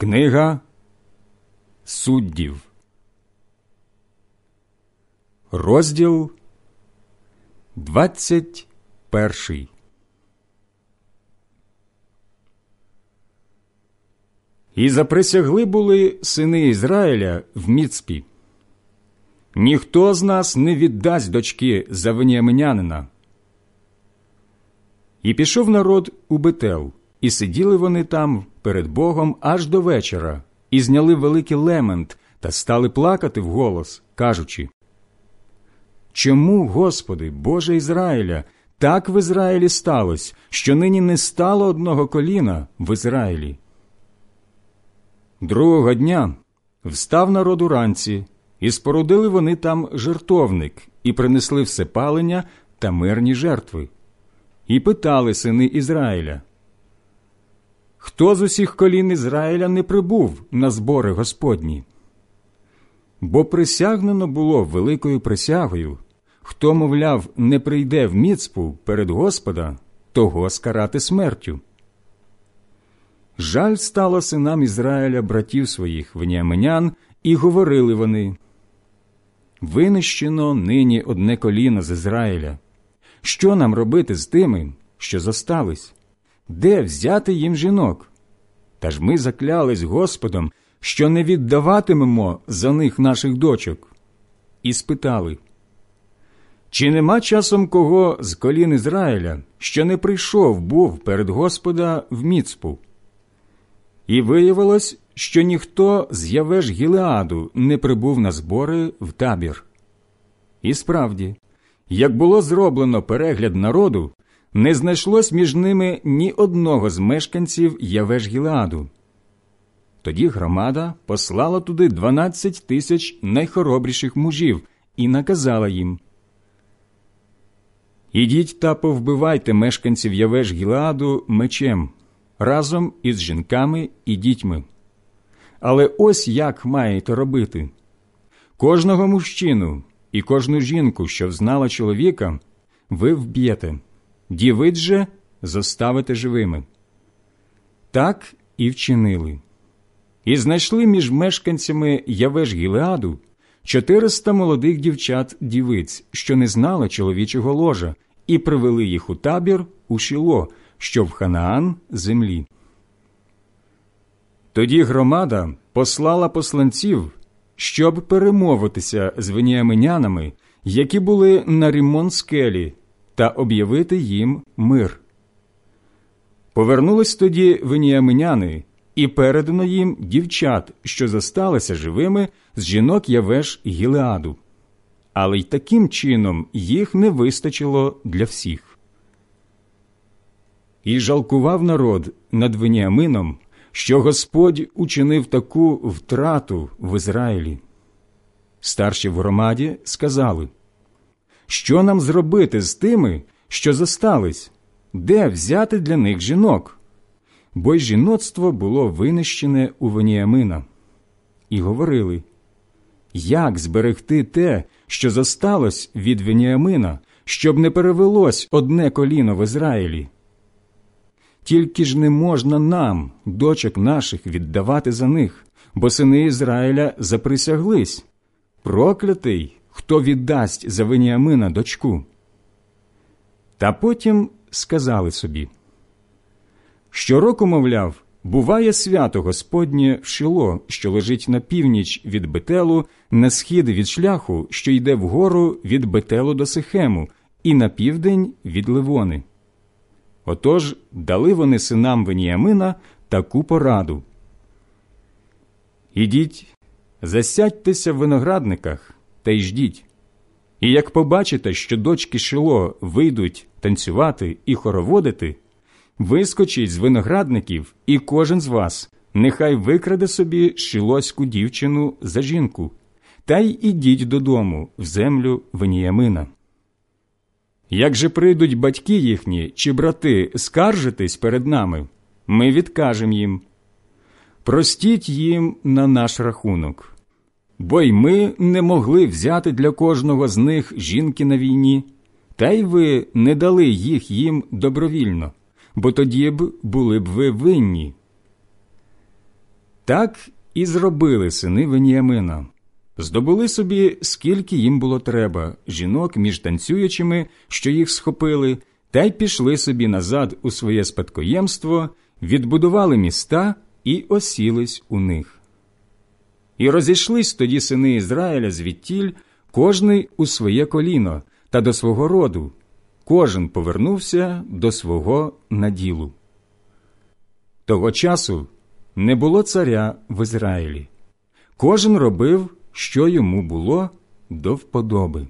Книга суддів, розділ двадцять перший. І заприсягли були сини Ізраїля в Міцпі. Ніхто з нас не віддасть дочки за веніаминянина. І пішов народ у Бетел, і сиділи вони там перед Богом аж до вечора, і зняли великий лемент та стали плакати вголос, кажучи Чому, Господи, Боже Ізраїля, так в Ізраїлі сталося, що нині не стало одного коліна в Ізраїлі? Другого дня встав народ уранці, і спорудили вони там жертовник, і принесли все палення та мирні жертви. І питали сини Ізраїля, Хто з усіх колін Ізраїля не прибув на збори Господні? Бо присягнено було великою присягою хто, мовляв, не прийде в міцпу перед Господа, того скарати смертю. Жаль стало синам Ізраїля братів своїх веніаминян, і говорили вони Винищено нині одне коліно з Ізраїля. Що нам робити з тими, що зостались? Де взяти їм жінок? Та ж ми заклялись Господом, що не віддаватимемо за них наших дочок, і спитали чи нема часом кого з колін Ізраїля, що не прийшов був перед Господа в міцпу? І виявилось, що ніхто з Явеш Гілеаду не прибув на збори в табір. І справді, як було зроблено перегляд народу, не знайшлось між ними ні одного з мешканців Явеш Гілеаду. Тоді громада послала туди дванадцять тисяч найхоробріших мужів і наказала їм Ідіть та повбивайте мешканців Явеш Гіладу мечем разом із жінками і дітьми. Але ось як маєте робити кожного мужчину і кожну жінку, що взнала чоловіка, ви вб'єте, дівид же зоставите живими. Так і вчинили. І знайшли між мешканцями Явеш Гілеаду чотириста молодих дівчат дівиць, що не знали чоловічого ложа, і привели їх у табір у шіло, що в Ханаан землі. Тоді громада послала посланців, щоб перемовитися з веніаминянами, які були на Рімон скелі, та об'явити їм мир. Повернулись тоді веніаминяни, і передано їм дівчат, що зосталися живими з жінок Явеш Гілеаду але й таким чином їх не вистачило для всіх. І жалкував народ над Веніамином, що Господь учинив таку втрату в Ізраїлі. Старші в громаді сказали, що нам зробити з тими, що зостались, де взяти для них жінок? Бо й жіноцтво було винищене у Веніамина. І говорили, як зберегти те, що зосталось від Веніамина, щоб не перевелось одне коліно в Ізраїлі. Тільки ж не можна нам, дочок наших, віддавати за них, бо сини Ізраїля заприсяглись проклятий, хто віддасть за Веніамина дочку. Та потім сказали собі щороку, мовляв, Буває свято Господнє в Шило, що лежить на північ від Бетелу, на схід від шляху, що йде вгору від Бетелу до Сихему, і на південь від Ливони. Отож дали вони синам Веніамина таку пораду. Ідіть, засядьтеся в виноградниках та й ждіть. І як побачите, що дочки Шило вийдуть танцювати і хороводити, Вискочіть з виноградників, і кожен з вас нехай викраде собі шилоську дівчину за жінку, та й ідіть додому в землю Веніямина. Як же прийдуть батьки їхні чи брати скаржитись перед нами, ми відкажемо їм. Простіть їм на наш рахунок, бо й ми не могли взяти для кожного з них жінки на війні, та й ви не дали їх їм добровільно бо тоді б були б ви винні. Так і зробили сини Веніамина. Здобули собі, скільки їм було треба, жінок між танцюючими, що їх схопили, та й пішли собі назад у своє спадкоємство, відбудували міста і осілись у них. І розійшлись тоді сини Ізраїля звідтіль, кожний у своє коліно та до свого роду, кожен повернувся до свого наділу. Того часу не було царя в Ізраїлі. Кожен робив, що йому було до вподоби.